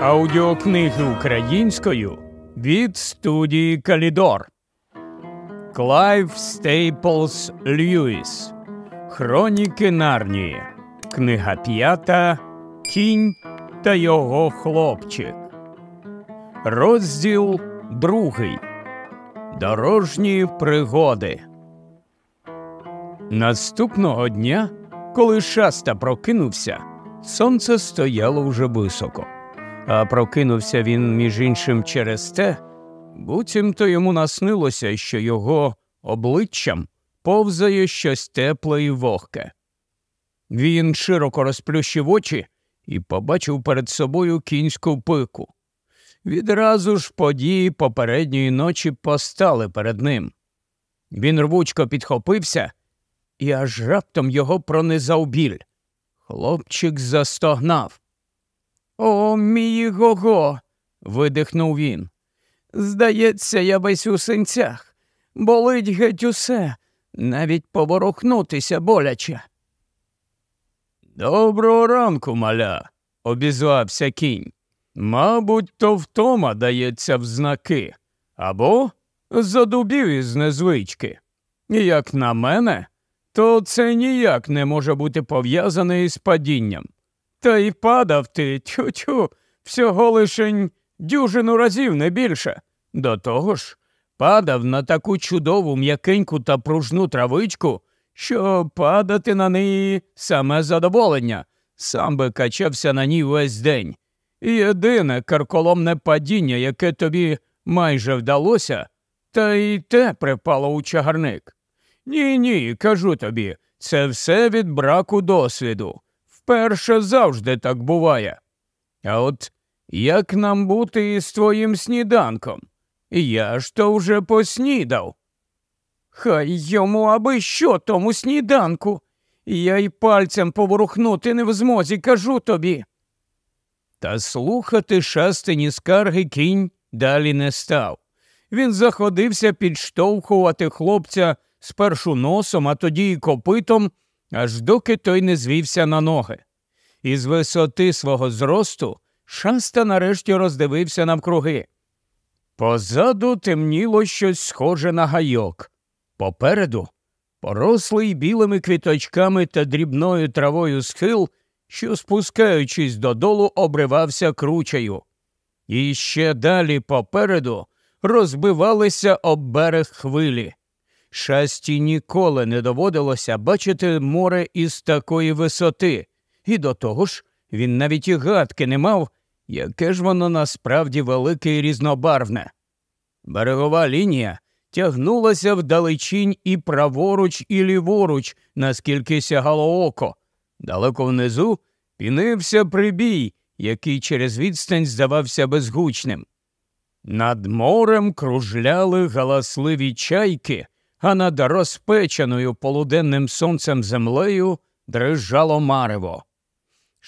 Аудіокниги українською від студії Калідор. Клайв Стейплз Льюїс. Хроніки Нарнії. Книга п'ята. Кінь та його хлопчик. Розділ другий. Дорожні пригоди. Наступного дня, коли шаста прокинувся, сонце стояло вже високо. А прокинувся він, між іншим, через те, буцімто йому наснилося, що його обличчям повзає щось тепле і вогке. Він широко розплющив очі і побачив перед собою кінську пику. Відразу ж події попередньої ночі постали перед ним. Він рвучко підхопився, і аж раптом його пронизав біль. Хлопчик застогнав. О, мій го-го!» – видихнув він. Здається, я весь у синцях. Болить геть усе, навіть поворухнутися боляче. Доброго ранку, маля, обізвався кінь. Мабуть, то втома дається в знаки або задубів із незвички. Як на мене, то це ніяк не може бути пов'язане із падінням. Та й падав ти, тю-тю, всього лишень дюжину разів не більше. До того ж, падав на таку чудову м'якеньку та пружну травичку, що падати на неї саме задоволення, сам би качався на ній весь день. Єдине карколомне падіння, яке тобі майже вдалося, та й те припало у чагарник. Ні, ні, кажу тобі, це все від браку досвіду. Вперше завжди так буває. А от як нам бути із твоїм сніданком? Я ж то вже поснідав. Хай йому аби що тому сніданку. Я й пальцем поворухнути не в змозі, кажу тобі. Та слухати шастині скарги кінь далі не став. Він заходився підштовхувати хлопця спершу носом, а тоді й копитом, аж доки той не звівся на ноги. Із висоти свого зросту шаста нарешті роздивився навкруги. Позаду темніло щось схоже на гайок. Попереду порослий білими квіточками та дрібною травою схил, що, спускаючись додолу, обривався кручею. І ще далі попереду розбивалися об берег хвилі. Шасті ніколи не доводилося бачити море із такої висоти, і до того ж він навіть і гадки не мав, яке ж воно насправді велике і різнобарвне. Берегова лінія тягнулася вдалечінь і праворуч, і ліворуч, наскільки сягало око. Далеко внизу пінився прибій, який через відстань здавався безгучним. Над морем кружляли галасливі чайки, а над розпеченою полуденним сонцем землею дрижало марево.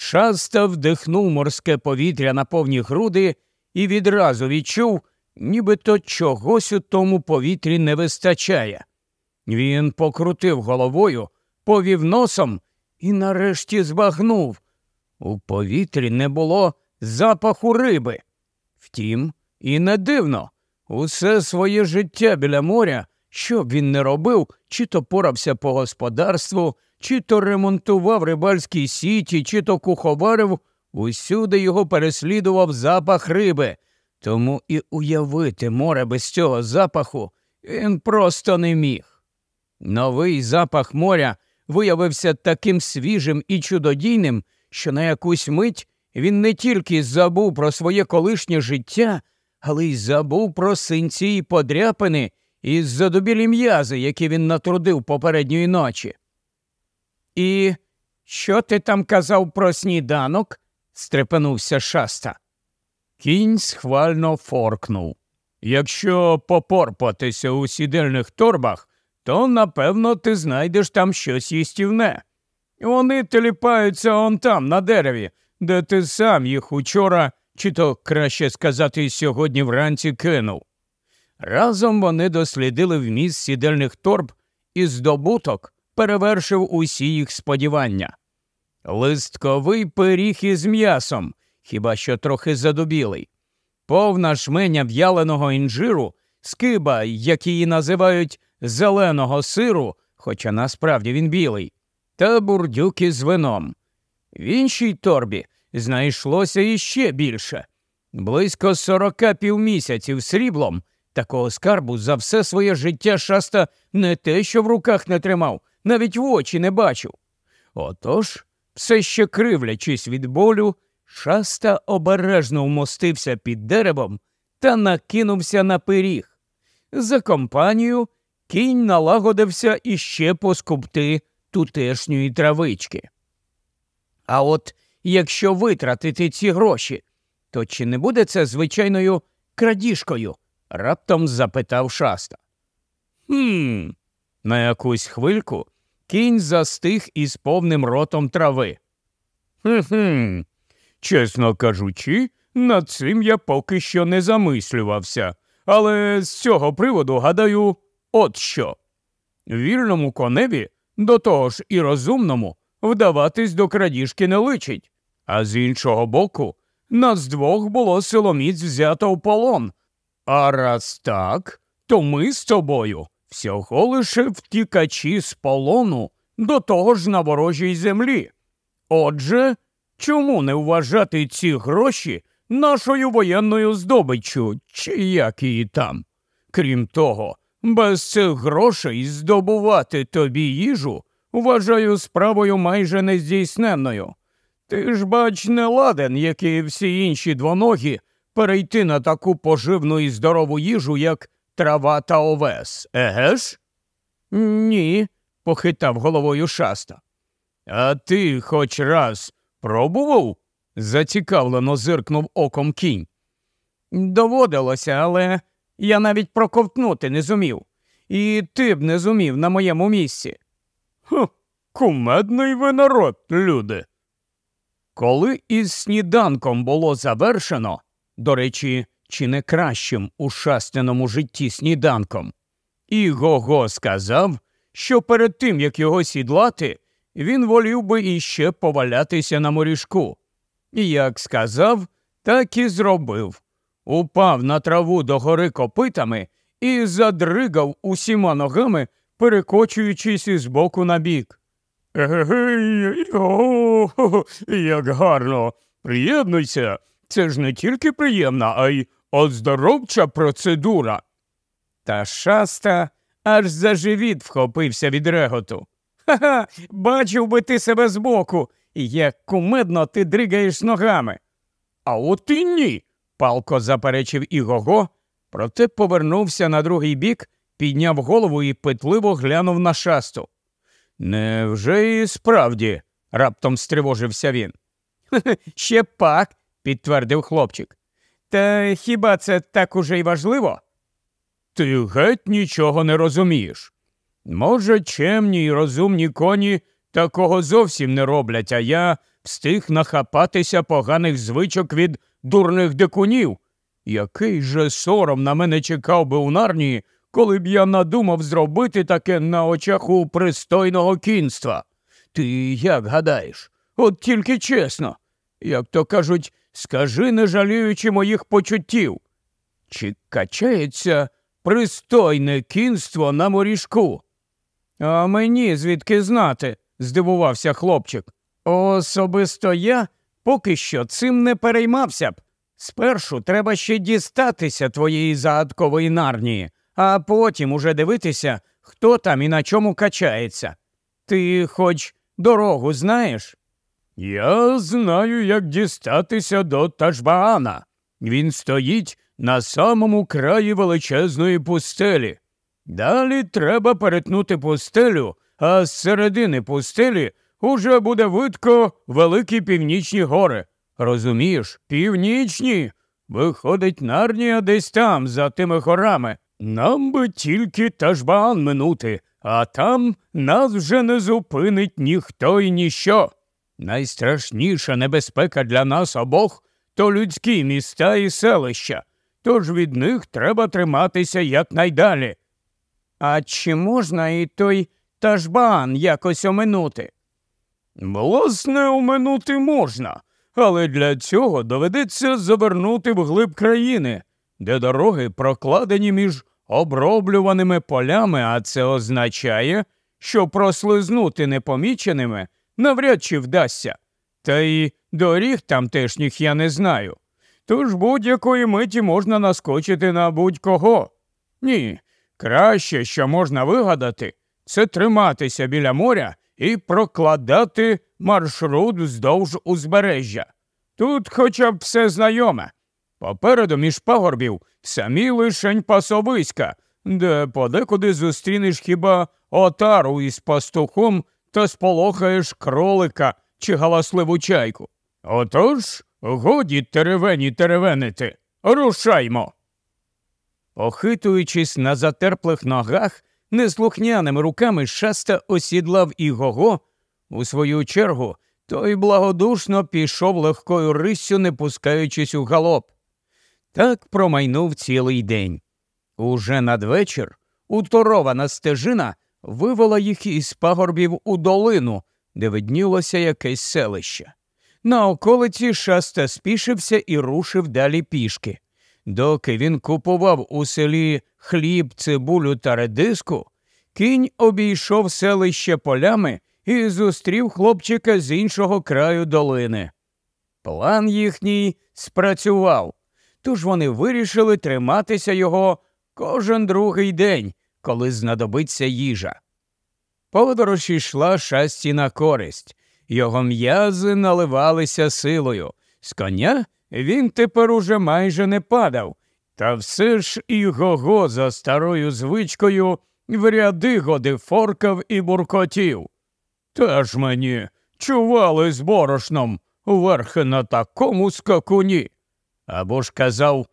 Шаста вдихнув морське повітря на повні груди і відразу відчув, нібито чогось у тому повітрі не вистачає. Він покрутив головою, повів носом і нарешті збагнув. У повітрі не було запаху риби. Втім, і не дивно, усе своє життя біля моря, що б він не робив, чи то порався по господарству, чи то ремонтував рибальські сіті, чи то куховарив, усюди його переслідував запах риби, тому і уявити море без цього запаху він просто не міг. Новий запах моря виявився таким свіжим і чудодійним, що на якусь мить він не тільки забув про своє колишнє життя, але й забув про синці й подряпини із задобілі м'язи, які він натрудив попередньої ночі. І що ти там казав про сніданок? стрепенувся шаста. Кінь схвально форкнув. Якщо попорпатися у сідельних торбах, то напевно ти знайдеш там щось їстівне. Вони теліпаються он там, на дереві, де ти сам їх учора, чи то краще сказати, сьогодні вранці кинув. Разом вони дослідили вміст сідельних торб і здобуток перевершив усі їх сподівання. Листковий пиріг із м'ясом хіба що трохи задубілий. Повна шменя в'яленого інжиру, скиба, як її називають зеленого сиру, хоча насправді він білий, та бурдюки з вином. В іншій торбі знайшлося іще більше близько сорока півмісяців сріблом. Такого скарбу за все своє життя шаста не те, що в руках не тримав, навіть в очі не бачив. Отож, все ще кривлячись від болю, шаста обережно вмостився під деревом та накинувся на пиріг. За компанію кінь налагодився іще поскупти тутешньої травички. А от якщо витратити ці гроші, то чи не буде це звичайною крадіжкою? Раптом запитав шаста. Хм. На якусь хвильку кінь застиг із повним ротом трави. Хм. Чесно кажучи, над цим я поки що не замислювався. Але з цього приводу гадаю, от що. Вільному коневі, до того ж і розумному, вдаватись до крадіжки не личить. А з іншого боку, нас двох було силоміць взято в полон. А раз так, то ми з тобою всього лише втікачі з полону до того ж на ворожій землі. Отже, чому не вважати ці гроші нашою воєнною здобиччю, чи як її там? Крім того, без цих грошей здобувати тобі їжу вважаю справою майже нездійсненною. Ти ж, бач, не ладен, як і всі інші двоногі, перейти на таку поживну і здорову їжу, як трава та овес, еге ж? Ні, похитав головою шаста. А ти хоч раз пробував? зацікавлено зиркнув оком кінь. Доводилося, але я навіть проковтнути не зумів. І ти б не зумів на моєму місці. Хм, кумедний ви народ, люди. Коли із сніданком було завершено, до речі, чи не кращим у шастяному житті сніданком, і Гого сказав, що перед тим, як його сідлати, він волів би іще повалятися на морішку. І як сказав, так і зробив. Упав на траву до гори копитами і задригав усіма ногами, перекочуючись із боку на бік. О, як гарно. Приєднуйся. Це ж не тільки приємна, а й оздоровча процедура. Та шаста аж за живіт вхопився від реготу. Ха-ха, бачив би ти себе збоку, як кумедно ти дригаєш ногами. А от і ні, палко заперечив Ігого, проте повернувся на другий бік, підняв голову і питливо глянув на шасту. Невже і справді? раптом стривожився він. Ще пак, підтвердив хлопчик. Та хіба це так уже й важливо? Ти геть нічого не розумієш. Може, чемні й розумні коні такого зовсім не роблять, а я встиг нахапатися поганих звичок від дурних дикунів. Який же сором на мене чекав би у нарнії, коли б я надумав зробити таке на очах у пристойного кінства. Ти як гадаєш? От тільки чесно, як то кажуть, скажи, не жаліючи моїх почуттів. Чи качається пристойне кінство на морішку? А мені звідки знати? здивувався хлопчик. Особисто я поки що цим не переймався б. Спершу треба ще дістатися твоєї загадкової нарнії а потім уже дивитися, хто там і на чому качається. Ти хоч дорогу знаєш? Я знаю, як дістатися до Ташбаана. Він стоїть на самому краї величезної пустелі. Далі треба перетнути пустелю, а з середини пустелі уже буде видко великі північні гори. Розумієш, північні. Виходить, нарнія десь там, за тими горами. Нам би тільки Ташбаан минути, а там нас вже не зупинить ніхто і ніщо. Найстрашніша небезпека для нас обох то людські міста і селища, тож від них треба триматися якнайдалі. А чи можна і той Ташбаан якось оминути? Власне, оминути можна, але для цього доведеться завернути вглиб країни, де дороги прокладені між оброблюваними полями, а це означає, що прослизнути непоміченими навряд чи вдасться. Та й доріг тамтешніх я не знаю. Тож будь-якої миті можна наскочити на будь-кого. Ні, краще, що можна вигадати, це триматися біля моря і прокладати маршрут вздовж узбережжя. Тут хоча б все знайоме. Попереду між пагорбів самі лишень пасовиська, де подекуди зустрінеш хіба отару із пастухом та сполохаєш кролика чи галасливу чайку. Отож, годі теревені теревенити, рушаймо. Похитуючись на затерплих ногах, неслухняними руками шаста осідлав і Гого. У свою чергу той благодушно пішов легкою риссю, не пускаючись у галоп. Так промайнув цілий день. Уже надвечір уторована стежина вивела їх із пагорбів у долину, де виднілося якесь селище. На околиці шаста спішився і рушив далі пішки. Доки він купував у селі хліб, цибулю та редиску, кінь обійшов селище полями і зустрів хлопчика з іншого краю долини. План їхній спрацював, тож вони вирішили триматися його кожен другий день, коли знадобиться їжа. Подорож йшла шасті на користь, його м'язи наливалися силою. З коня він тепер уже майже не падав, та все ж і Гого за старою звичкою в ряди годи форкав і буркотів. Теж мені чували з борошном верхи на такому скакуні. Або ж казав,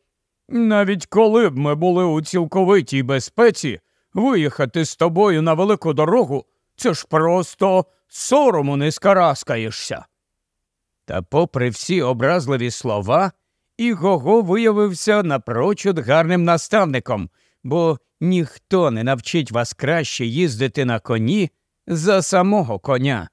навіть коли б ми були у цілковитій безпеці, виїхати з тобою на велику дорогу, це ж просто сорому не скараскаєшся. Та, попри всі образливі слова, і Гого виявився напрочуд гарним наставником, бо ніхто не навчить вас краще їздити на коні за самого коня.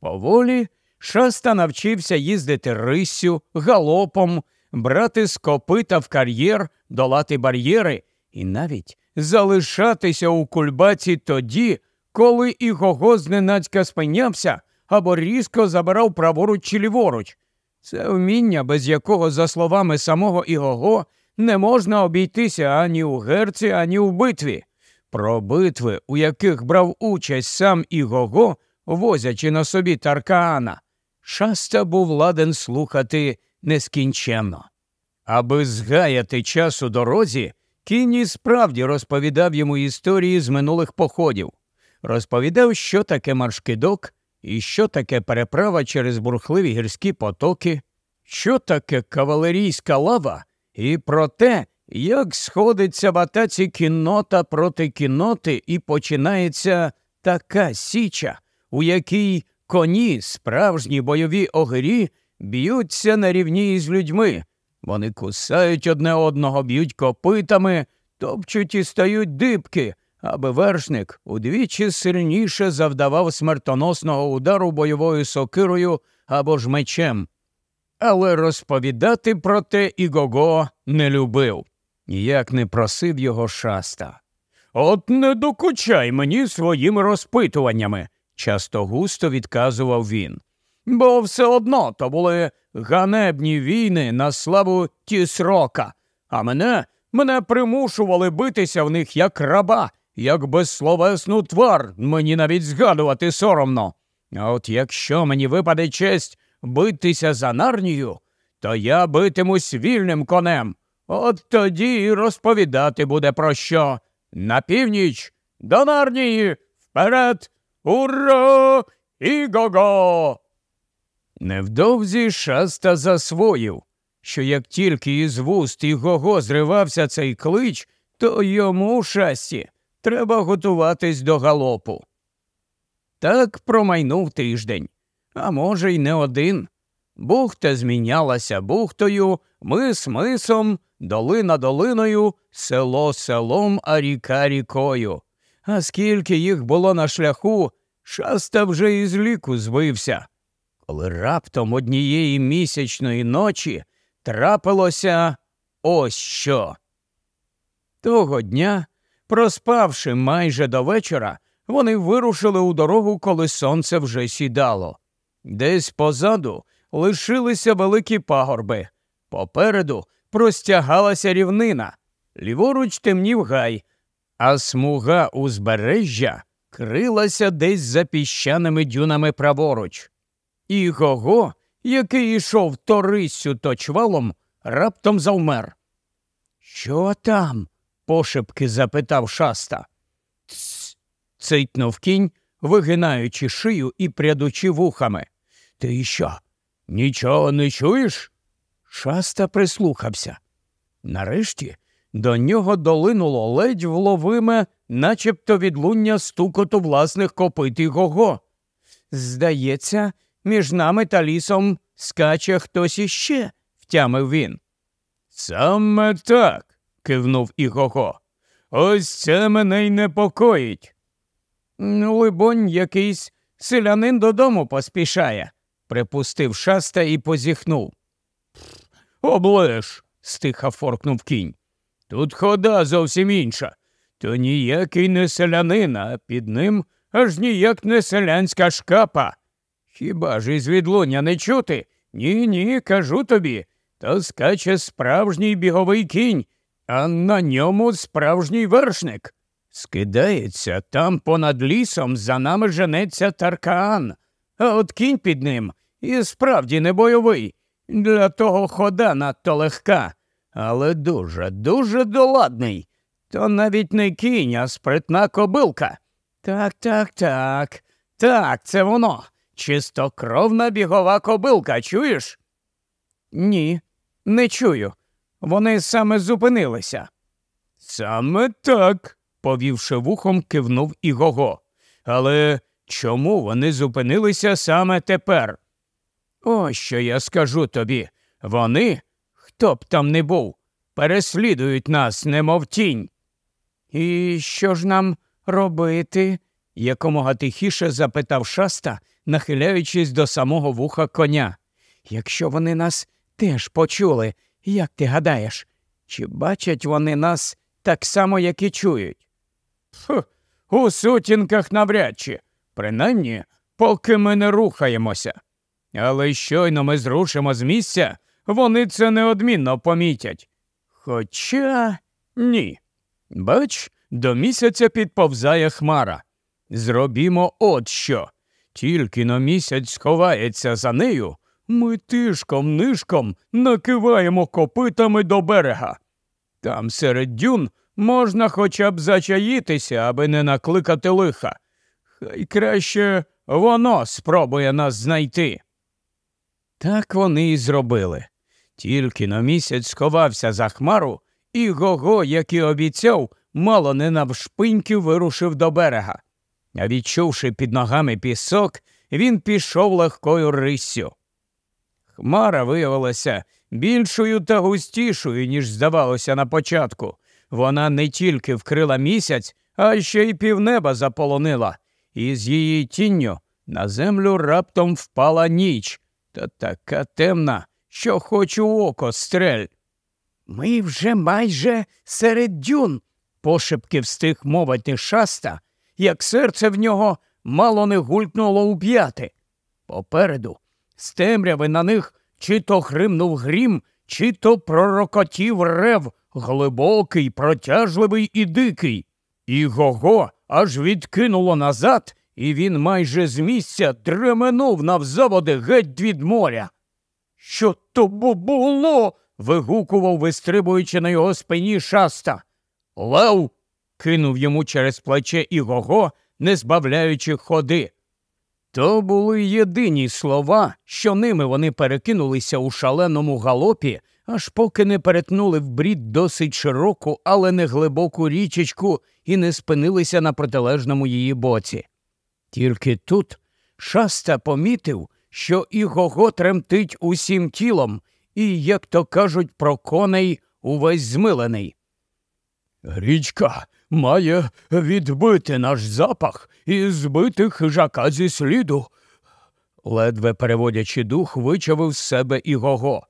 Поволі шаста навчився їздити риссю, галопом, брати з копита в кар'єр, долати бар'єри і навіть залишатися у кульбаці тоді, коли і Гого зненацька спинявся або різко забирав праворуч чи ліворуч. Це вміння, без якого, за словами самого Ігого, не можна обійтися ані у герці, ані у битві. Про битви, у яких брав участь сам Ігого, возячи на собі Таркаана, шаста був ладен слухати нескінченно. Аби згаяти час у дорозі, кінні справді розповідав йому історії з минулих походів, розповідав, що таке маршкидок і що таке переправа через бурхливі гірські потоки, що таке кавалерійська лава, і про те, як сходиться в атаці кіннота проти кінноти, і починається така січа, у якій коні, справжні бойові огирі, б'ються на рівні із людьми. Вони кусають одне одного, б'ють копитами, топчуть і стають дибки, аби вершник удвічі сильніше завдавав смертоносного удару бойовою сокирою або ж мечем. Але розповідати про те Ігого не любив, ніяк не просив його шаста. От не докучай мені своїми розпитуваннями, часто густо відказував він. Бо все одно то були ганебні війни на славу тісрока, а мене мене примушували битися в них як раба, як безсловесну твар, мені навіть згадувати соромно. А от якщо мені випаде честь битися за нарнію, то я битимусь вільним конем. От тоді і розповідати буде про що. На північ до нарнії, вперед, ура і го-го! Невдовзі шаста засвоїв, що як тільки із вуст і го-го зривався цей клич, то йому шасті треба готуватись до галопу. Так промайнув тиждень, а може, й не один. Бухта змінялася бухтою, мис мисом, долина долиною, село селом, а ріка рікою. А скільки їх було на шляху, шаста вже із ліку збився. Коли раптом однієї місячної ночі трапилося ось що. Того дня, проспавши майже до вечора, вони вирушили у дорогу, коли сонце вже сідало. Десь позаду лишилися великі пагорби, попереду простягалася рівнина, ліворуч темнів гай, а смуга узбережжя крилася десь за піщаними дюнами праворуч. І Гого, який йшов то риссю, то чвалом, раптом завмер. Що там? пошепки запитав шаста. Тсс. цитнув кінь, вигинаючи шию і прядучи вухами. Ти що? Нічого не чуєш? Шаста прислухався. Нарешті до нього долинуло ледь вловиме, начебто відлуння стукоту власних копит і гого. Здається, між нами та лісом скаче хтось іще, втямив він. Саме так, кивнув Ігого. Ось це мене й непокоїть. Либонь, якийсь селянин додому поспішає, припустив шаста і позіхнув. Облеш, стиха форкнув кінь. Тут хода зовсім інша. То ніякий не селянин, а під ним аж ніяк не селянська шкапа. Хіба ж із відлуння не чути? Ні, ні, кажу тобі. То скаче справжній біговий кінь, а на ньому справжній вершник. Скидається, там понад лісом за нами женеться Таркаан, а от кінь під ним і справді не бойовий. Для того хода надто легка, але дуже, дуже доладний. То навіть не кінь, а спритна кобилка. Так, так, так. Так, це воно. Чистокровна бігова кобилка, чуєш? Ні, не чую. Вони саме зупинилися. Саме так, повівши вухом, кивнув Ігого. Але чому вони зупинилися саме тепер? Ось що я скажу тобі. Вони, хто б там не був, переслідують нас, немов тінь. І що ж нам робити? Якомога тихіше запитав шаста, нахиляючись до самого вуха коня. Якщо вони нас теж почули, як ти гадаєш, чи бачать вони нас так само, як і чують? Фу, у сутінках навряд чи, принаймні, поки ми не рухаємося. Але щойно ми зрушимо з місця, вони це неодмінно помітять. Хоча ні. Бач, до місяця підповзає хмара. Зробімо от що. Тільки на місяць сховається за нею, ми тишком нишком накиваємо копитами до берега. Там серед дюн можна хоча б зачаїтися, аби не накликати лиха. Хай краще воно спробує нас знайти. Так вони і зробили. Тільки на місяць сховався за хмару, і Гого, як і обіцяв, мало не навшпиньки вирушив до берега. Відчувши під ногами пісок, він пішов легкою риссю. Хмара виявилася більшою та густішою, ніж здавалося на початку. Вона не тільки вкрила місяць, а ще й півнеба заполонила, і з її тінню на землю раптом впала ніч, та така темна, що хоч у око стрель. Ми вже майже серед дюн, пошепки встиг мовити шаста, як серце в нього мало не гулькнуло у п'яти. Попереду, з темряви на них чи то гримнув грім, чи то пророкотів рев, глибокий, протяжливий і дикий. І Гого аж відкинуло назад, і він майже з місця дременув навзаводи геть від моря. Що то було? вигукував, вистрибуючи на його спині шаста. Лев. Кинув йому через плече Ігого, не збавляючи ходи. То були єдині слова, що ними вони перекинулися у шаленому галопі, аж поки не перетнули в брід досить широку, але не глибоку річечку і не спинилися на протилежному її боці. Тільки тут шаста помітив, що Ігого тремтить усім тілом і, як то кажуть, про коней увесь змилений. Річка має відбити наш запах і збити хижака зі сліду. ледве переводячи дух, вичавив з себе і Гого.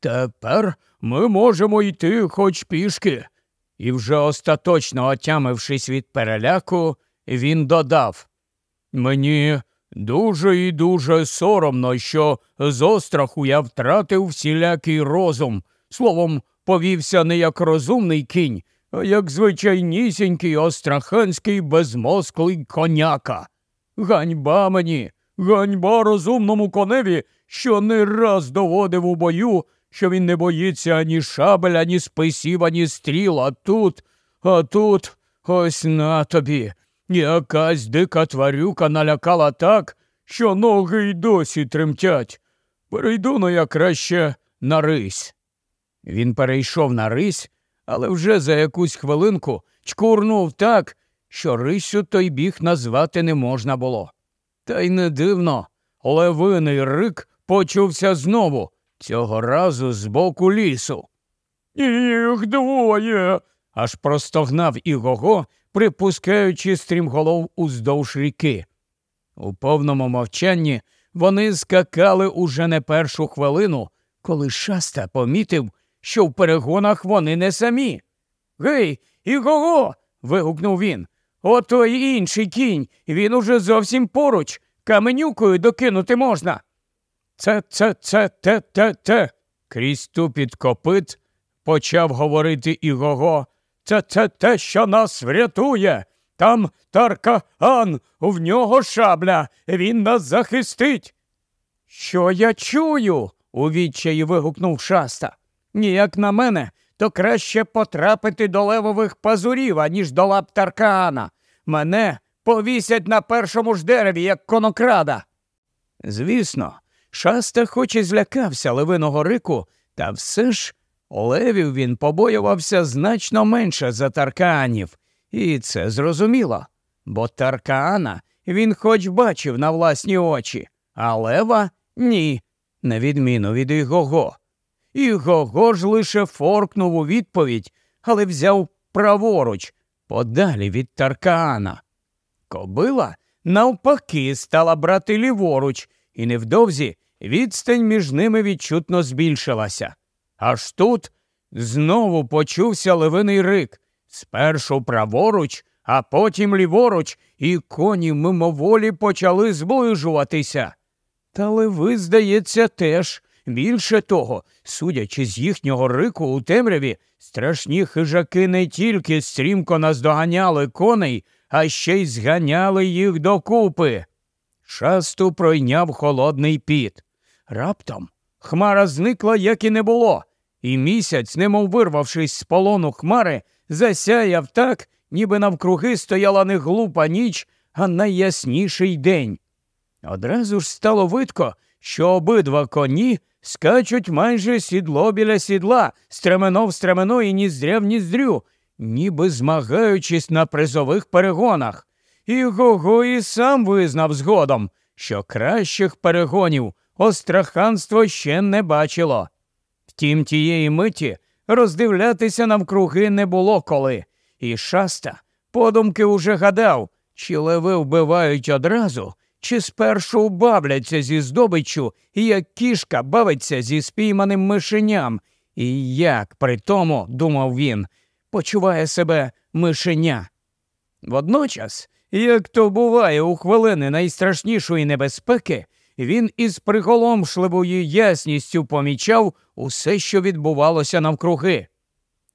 Тепер ми можемо йти хоч пішки. І вже остаточно отямившись від переляку, він додав Мені дуже і дуже соромно, що з остраху я втратив всілякий розум. Словом, повівся не як розумний кінь, як звичайнісінький остраханський безмозклий коняка. Ганьба мені, ганьба розумному коневі, що не раз доводив у бою, що він не боїться ані шабель, ані списів, ані стріл, а тут, а тут ось на тобі. Якась дика тварюка налякала так, що ноги й досі тремтять. Перейду ну я краще на рись. Він перейшов на рись, але вже за якусь хвилинку чкурнув так, що рисю той біг назвати не можна було. Та й не дивно, левиний рик почувся знову, цього разу з боку лісу. Їх двоє. аж простогнав Ігого, припускаючи стрімголов уздовж ріки. У повному мовчанні вони скакали уже не першу хвилину, коли шаста помітив, що в перегонах вони не самі. Гей, Ігого. вигукнув він. Ото й інший кінь, він уже зовсім поруч, каменюкою докинути можна. Це, це, це, те, те, те. Крізь тупіт копит почав говорити Ігого. Це це те, що нас врятує. Там Таркаан, в нього шабля, він нас захистить. Що я чую? у відчаї вигукнув шаста. Ніяк на мене, то краще потрапити до левових пазурів, аніж до лап Таркаана. Мене повісять на першому ж дереві, як конокрада. Звісно, шаста хоч і злякався левиного рику, та все ж левів він побоювався значно менше за Таркаанів, і це зрозуміло, бо Таркаана він хоч бачив на власні очі, а лева ні, на відміну від Ігого. Ігого ж лише форкнув у відповідь, але взяв праворуч, подалі від Таркаана. Кобила навпаки стала брати ліворуч, і невдовзі відстань між ними відчутно збільшилася. Аж тут знову почувся левиний рик спершу праворуч, а потім ліворуч, і коні мимоволі почали зближуватися. Та леви, здається, теж. Більше того, судячи з їхнього рику у темряві, страшні хижаки не тільки стрімко наздоганяли коней, а ще й зганяли їх докупи. Шасту пройняв холодний піт. Раптом хмара зникла, як і не було, і місяць, немов вирвавшись з полону хмари, засяяв так, ніби навкруги стояла не глупа ніч, а найясніший день. Одразу ж стало видко, що обидва коні скачуть майже сідло біля сідла, стремено в стремено і ніздря в ніздрю, ніби змагаючись на призових перегонах. І Гого і сам визнав згодом, що кращих перегонів остраханство ще не бачило. Втім, тієї миті роздивлятися навкруги не було коли, і шаста подумки уже гадав, чи леви вбивають одразу, чи спершу бавляться зі здобиччю, як кішка бавиться зі спійманим мишеням, і як при тому, думав він, почуває себе мишеня. Водночас, як то буває у хвилини найстрашнішої небезпеки, він із приголомшливою ясністю помічав усе, що відбувалося навкруги.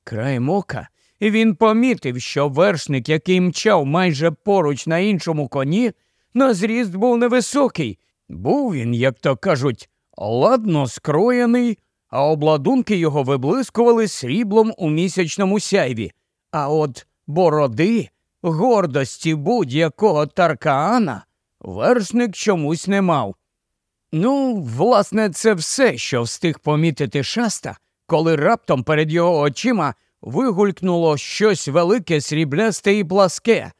Краєм ока він помітив, що вершник, який мчав майже поруч на іншому коні, на зріст був невисокий. Був він, як то кажуть, ладно скроєний, а обладунки його виблискували сріблом у місячному сяйві. А от бороди, гордості будь-якого таркаана, вершник чомусь не мав. Ну, власне, це все, що встиг помітити шаста, коли раптом перед його очима вигулькнуло щось велике, сріблясте і пласке.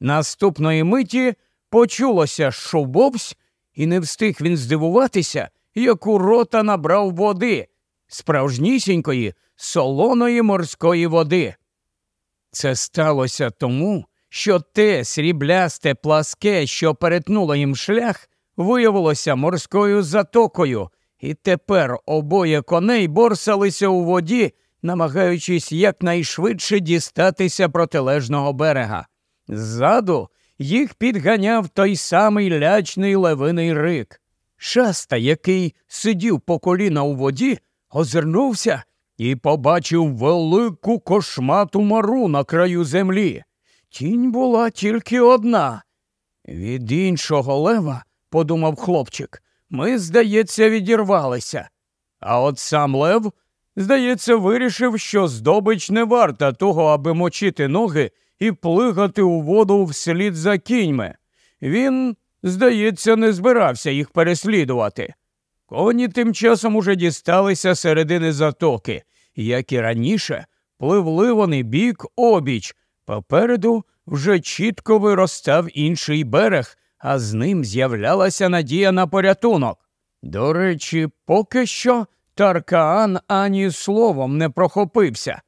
Наступної миті почулося шубовсь, і не встиг він здивуватися, як у рота набрав води, справжнісінької солоної морської води. Це сталося тому, що те сріблясте пласке, що перетнуло їм шлях, виявилося морською затокою, і тепер обоє коней борсалися у воді, намагаючись якнайшвидше дістатися протилежного берега. Ззаду їх підганяв той самий лячний левиний рик. Шаста, який сидів по коліна у воді, озирнувся і побачив велику кошмату мару на краю землі. Тінь була тільки одна. Від іншого лева, подумав хлопчик, ми, здається, відірвалися. А от сам Лев, здається, вирішив, що здобич не варта того, аби мочити ноги і плигати у воду вслід за кіньми. Він, здається, не збирався їх переслідувати. Коні тим часом уже дісталися середини затоки, як і раніше, пливли вони бік обіч. Попереду вже чітко виростав інший берег, а з ним з'являлася надія на порятунок. До речі, поки що Таркаан ані словом не прохопився.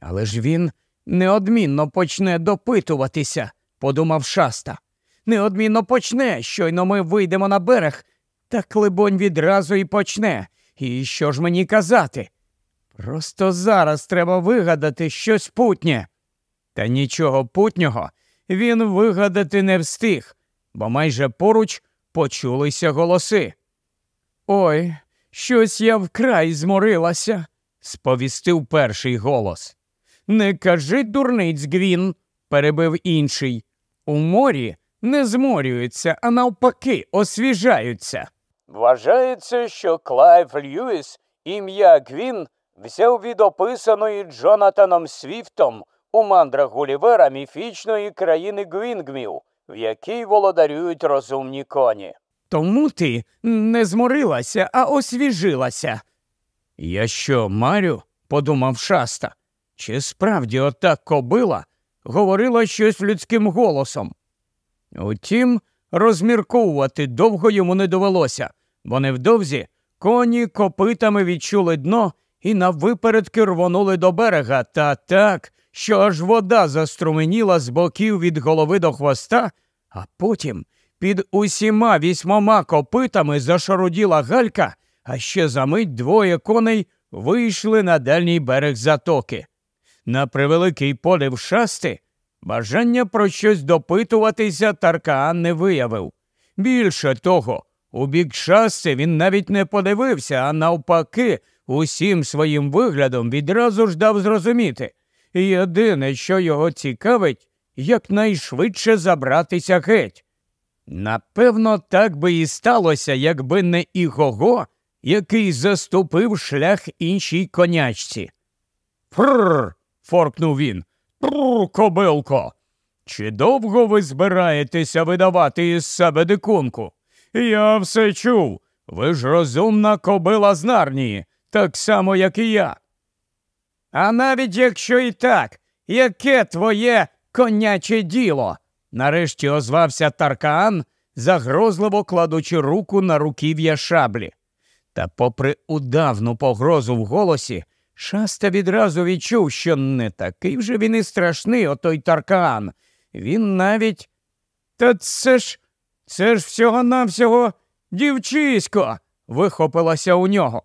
Але ж він неодмінно почне допитуватися, подумав шаста. Неодмінно почне, щойно ми вийдемо на берег, так, либонь, відразу і почне. І що ж мені казати? Просто зараз треба вигадати щось путнє. Та нічого путнього він вигадати не встиг, бо майже поруч почулися голоси. Ой, щось я вкрай зморилася, сповістив перший голос. Не кажи дурниць, Гвін, перебив інший. У морі не зморюються, а навпаки, освіжаються. Вважається, що Клайв Льюїс, ім'я Гвін, взяв від описаної Джонатаном Свіфтом у мандрах Гулівера міфічної країни Гуїнгнгмів, в якій володарюють розумні коні. Тому ти не зморилася, а освіжилася. Я що, Марю? подумав шаста. Чи справді ота кобила говорила щось людським голосом? Утім, розмірковувати довго йому не довелося, бо невдовзі коні копитами відчули дно і навипередки рвонули до берега та так, що аж вода заструменіла з боків від голови до хвоста, а потім під усіма вісьмома копитами зашаруділа галька, а ще за мить двоє коней вийшли на дальній берег затоки. На превеликий подив шасти бажання про щось допитуватися Таркаан не виявив. Більше того, у бік шасти він навіть не подивився, а навпаки, усім своїм виглядом відразу ж дав зрозуміти. Єдине, що його цікавить, якнайшвидше забратися геть. Напевно, так би і сталося, якби не Ігого, який заступив шлях іншій конячці. Прррр. Форкнув він. Прррр, кобилко. Чи довго ви збираєтеся видавати із себе дикунку? Я все чув. Ви ж розумна кобила з Нарнії, так само, як і я. А навіть якщо і так, яке твоє коняче діло? нарешті озвався Таркаан, загрозливо кладучи руку на руків'я шаблі. Та, попри удавну погрозу в голосі, шаста відразу відчув, що не такий вже він і страшний, отой Таркаан. Він навіть. Та це ж це ж всього навсього дівчисько, вихопилося у нього.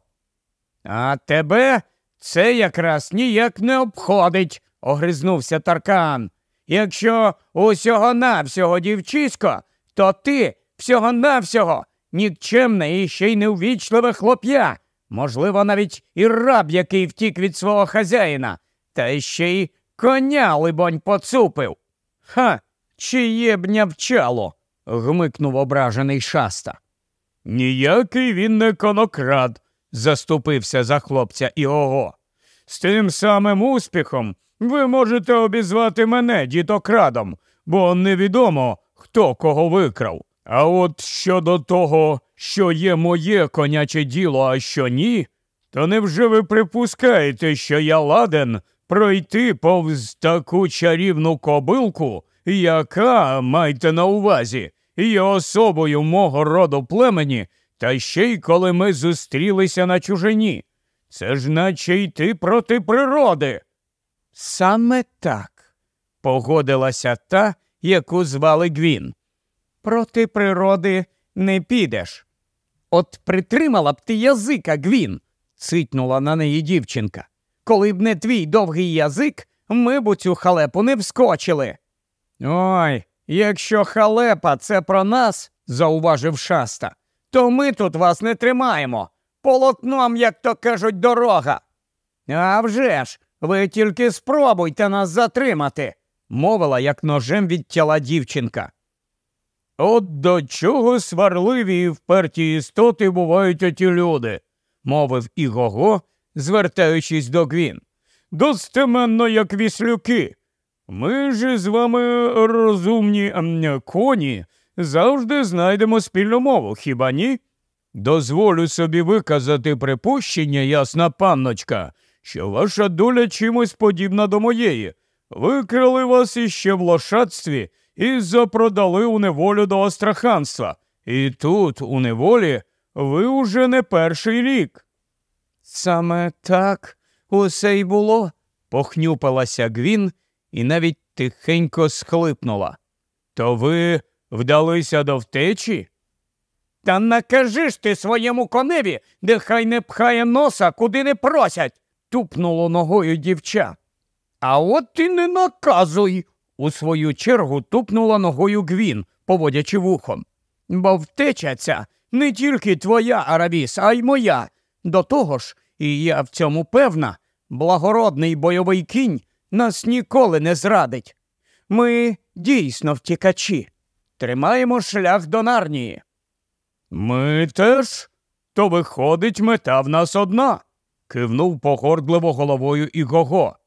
А тебе це якраз ніяк не обходить, огризнувся Таркан. Якщо усього навсього дівчисько, то ти всього навсього нікчемне і ще й неввічливе хлоп'я, можливо, навіть і раб, який втік від свого хазяїна, та ще й коня, либонь, поцупив. Ха, чиє б нявчало, гмикнув ображений шаста. Ніякий він не конокрад, заступився за хлопця Іого. З тим самим успіхом ви можете обізвати мене дітокрадом, бо невідомо, хто кого викрав. А от щодо того, що є моє коняче діло, а що ні, то невже ви припускаєте, що я ладен пройти повз таку чарівну кобилку, яка, майте на увазі, є особою мого роду племені, та ще й коли ми зустрілися на чужині. Це ж наче йти проти природи. Саме так, погодилася та, яку звали Гвін. Проти природи не підеш. От притримала б ти язика, Гвін, цитнула на неї дівчинка. Коли б не твій довгий язик, ми б у цю халепу не вскочили. Ой, якщо халепа це про нас, зауважив шаста, то ми тут вас не тримаємо. Полотном, як то кажуть, дорога. «А вже ж, ви тільки спробуйте нас затримати, мовила, як ножем відтяла дівчинка. От до чого сварливі і вперті істоти бувають оті люди, мовив Ігого, звертаючись до Гвін. Достеменно, як віслюки. Ми ж з вами розумні коні завжди знайдемо спільну мову, хіба ні? Дозволю собі виказати припущення, ясна панночка, що ваша доля чимось подібна до моєї. Викрали вас іще в лошадстві і запродали у неволю до остраханства. І тут, у неволі, ви уже не перший рік. Саме так усе й було, похнюпилася Гвін і навіть тихенько схлипнула. То ви вдалися до втечі? Та накажи ж ти своєму коневі, нехай не пхає носа, куди не просять, тупнуло ногою дівча. А от і не наказуй, у свою чергу тупнула ногою Гвін, поводячи вухом. Бо втеча ця не тільки твоя Арабіс, а й моя. До того ж, і я в цьому певна, благородний бойовий кінь нас ніколи не зрадить. Ми дійсно втікачі, тримаємо шлях до нарнії. Ми теж, то виходить, мета в нас одна, кивнув погордливо головою Ігого.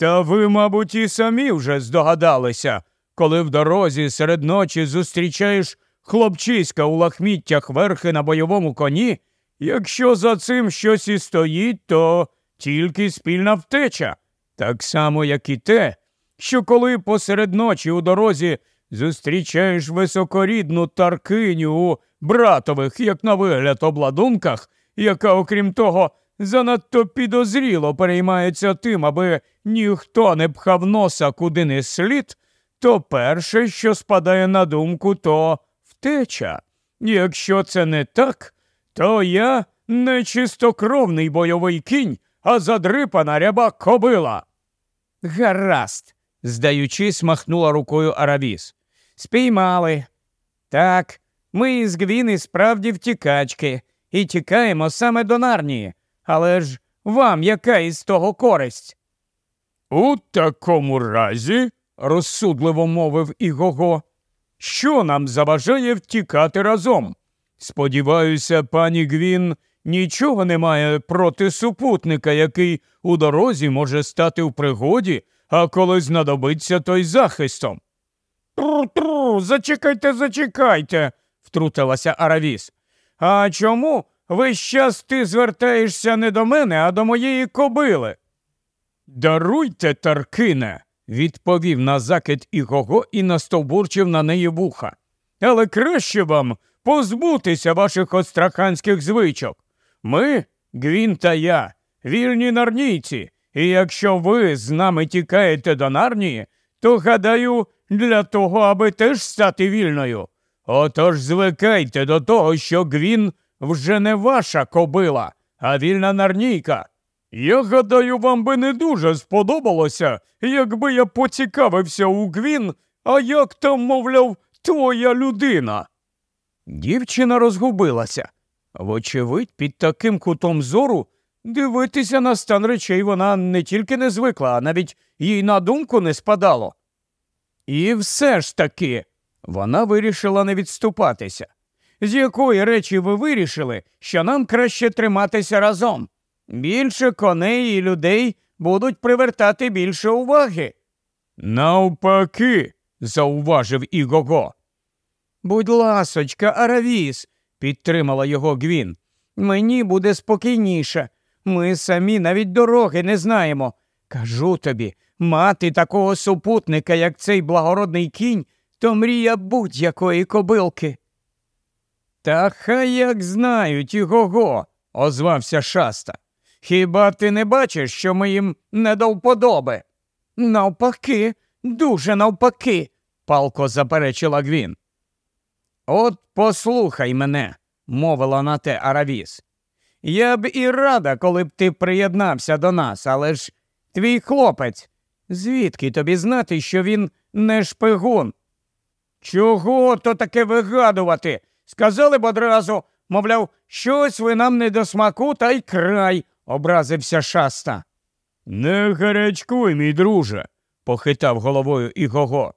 Та ви, мабуть, і самі вже здогадалися, коли в дорозі серед ночі зустрічаєш хлопчиська у лахміттях верхи на бойовому коні. Якщо за цим щось і стоїть, то тільки спільна втеча, так само, як і те, що коли посеред ночі у дорозі зустрічаєш високорідну таркиню у братових, як на вигляд, обладунках, яка, окрім того, занадто підозріло переймається тим, аби ніхто не пхав носа куди не слід, то перше, що спадає на думку, то втеча. Якщо це не так, то я не чистокровний бойовий кінь, а задрипана ряба кобила. Гаразд, здаючись, махнула рукою Арабіс. Спіймали. Так, ми із Гвіни справді втікачки і тікаємо саме до нарнії. Але ж вам яка із того користь? У такому разі, розсудливо мовив Ігого, що нам заважає втікати разом? Сподіваюся, пані Гвін нічого не має проти супутника, який у дорозі може стати в пригоді, а коли знадобиться, то й захистом. Тру-тру, зачекайте, зачекайте, втрутилася Аравіс. А чому весь час ти звертаєшся не до мене, а до моєї кобили? Даруйте, Таркине, відповів на закид Ігого і настовбурчив на неї вуха. Але краще вам позбутися ваших остраханських звичок. Ми, Гвін та я, вільні нарнійці, і якщо ви з нами тікаєте до нарнії, то гадаю, для того, аби теж стати вільною. Отож звикайте до того, що Гвін вже не ваша кобила, а вільна нарнійка. Я гадаю, вам би не дуже сподобалося, якби я поцікавився у Гвін, а як там, мовляв, твоя людина. Дівчина розгубилася. Вочевидь, під таким кутом зору дивитися на стан речей вона не тільки не звикла, а навіть їй на думку не спадало. І все ж таки вона вирішила не відступатися. З якої речі ви вирішили, що нам краще триматися разом? Більше коней і людей будуть привертати більше уваги. Навпаки, зауважив Ігого. Будь ласочка, Аравіс, підтримала його Гвін. Мені буде спокійніше. Ми самі навіть дороги не знаємо. Кажу тобі, мати такого супутника, як цей благородний кінь, то мрія будь-якої кобилки. Та хай як знають Ігого, озвався шаста. Хіба ти не бачиш, що ми їм не до вподоби? Навпаки, дуже навпаки, палко заперечила Гвін. От послухай мене, мовила на те Аравіс. Я б і рада, коли б ти приєднався до нас, але ж твій хлопець. Звідки тобі знати, що він не шпигун? Чого то таке вигадувати? Сказали б одразу, мовляв, щось ви нам не до смаку, та й край, образився шаста. Не гарячкуй, мій друже, похитав головою Ігого.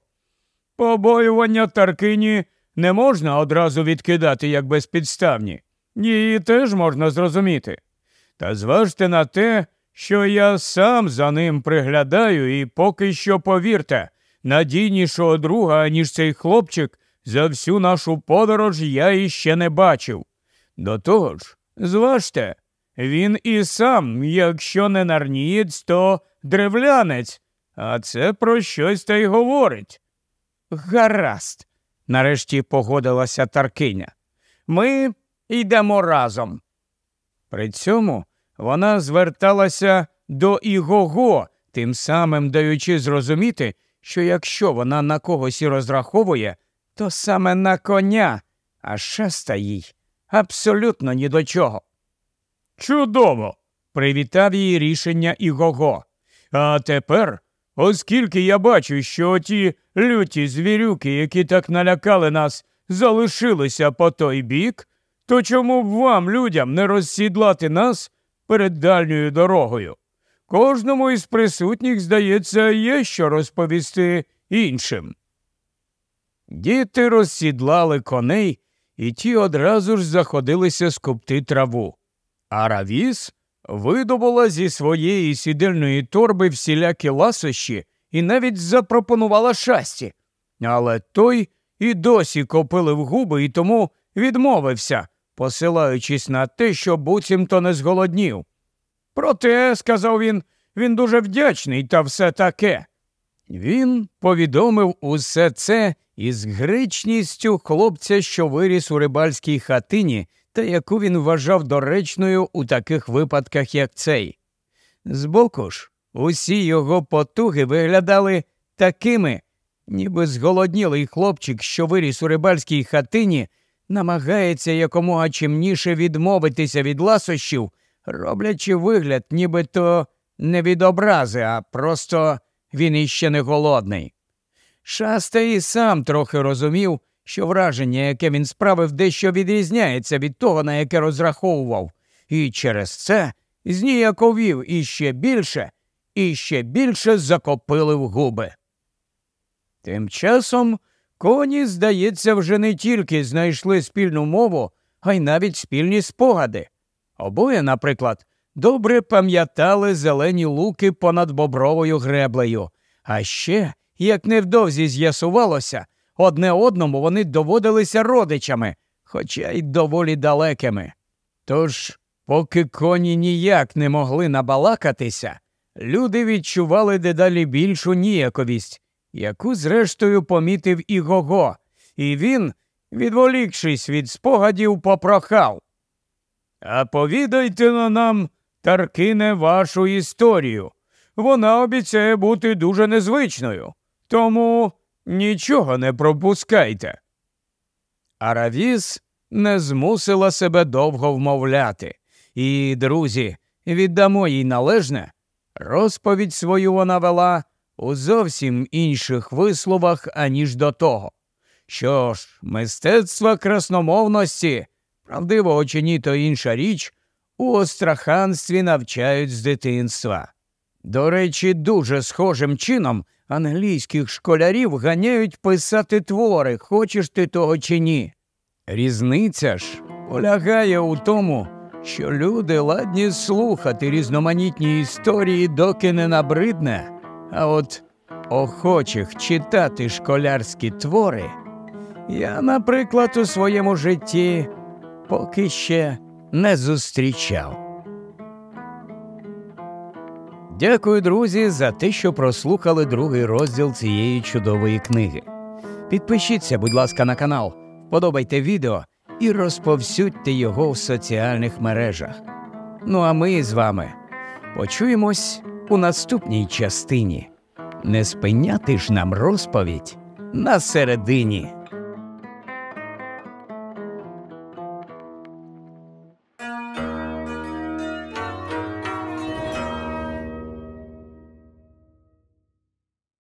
Побоювання Таркині не можна одразу відкидати як безпідставні. Її теж можна зрозуміти. Та зважте на те, що я сам за ним приглядаю, і поки що повірте, надійнішого друга, ніж цей хлопчик, за всю нашу подорож я іще не бачив. До того ж, зважте, він і сам, якщо не нарнієць, то древлянець, а це про щось та й говорить. Гаразд, нарешті погодилася Таркиня. Ми йдемо разом. При цьому вона зверталася до Ігого, тим самим даючи зрозуміти, що якщо вона на когось і розраховує, то саме на коня, а шеста їй абсолютно ні до чого. Чудово! привітав її рішення Ігого. А тепер, оскільки я бачу, що ті люті звірюки, які так налякали нас, залишилися по той бік, то чому б вам, людям, не розсідлати нас перед дальньою дорогою? Кожному із присутніх, здається, є що розповісти іншим. Діти розсідлали коней, і ті одразу ж заходилися скупти траву. А Равіс видобула зі своєї сідельної торби всілякі ласощі і навіть запропонувала шасті. Але той і досі копили в губи і тому відмовився, посилаючись на те, що буцімто не зголоднів. Проте, сказав він, він дуже вдячний та все таке. Він повідомив усе це із гречністю хлопця, що виріс у рибальській хатині, та яку він вважав доречною у таких випадках, як цей. Збоку ж, усі його потуги виглядали такими, ніби зголоднілий хлопчик, що виріс у рибальській хатині, намагається якомога чимніше відмовитися від ласощів, роблячи вигляд, нібито не від образи, а просто він іще не голодний. Шаста і сам трохи розумів, що враження, яке він справив, дещо відрізняється від того, на яке розраховував, і через це зніяковів іще більше і ще більше закопили в губи. Тим часом коні, здається, вже не тільки знайшли спільну мову, а й навіть спільні спогади. Обоє, наприклад, добре пам'ятали зелені луки понад бобровою греблею, а ще, як невдовзі з'ясувалося, одне одному вони доводилися родичами, хоча й доволі далекими. Тож, поки коні ніяк не могли набалакатися, люди відчували дедалі більшу ніяковість, яку, зрештою, помітив і Гого, і він, відволікшись від спогадів, попрохав. А повідайте на нам, Таркине, вашу історію. Вона обіцяє бути дуже незвичною, тому нічого не пропускайте. Аравіс не змусила себе довго вмовляти, і, друзі, віддамо їй належне. Розповідь свою вона вела у зовсім інших висловах, аніж до того. Що ж, мистецтво красномовності, правдиво чи ні, то інша річ, у остраханстві навчають з дитинства. До речі, дуже схожим чином англійських школярів ганяють писати твори, хочеш ти того чи ні. Різниця ж полягає у тому, що люди ладні слухати різноманітні історії, доки не набридне, а от охочих читати школярські твори я, наприклад, у своєму житті поки ще не зустрічав. Дякую, друзі, за те, що прослухали другий розділ цієї чудової книги. Підпишіться, будь ласка, на канал, подобайте відео і розповсюдьте його в соціальних мережах. Ну а ми з вами почуємось у наступній частині. Не спиняти ж нам розповідь на середині.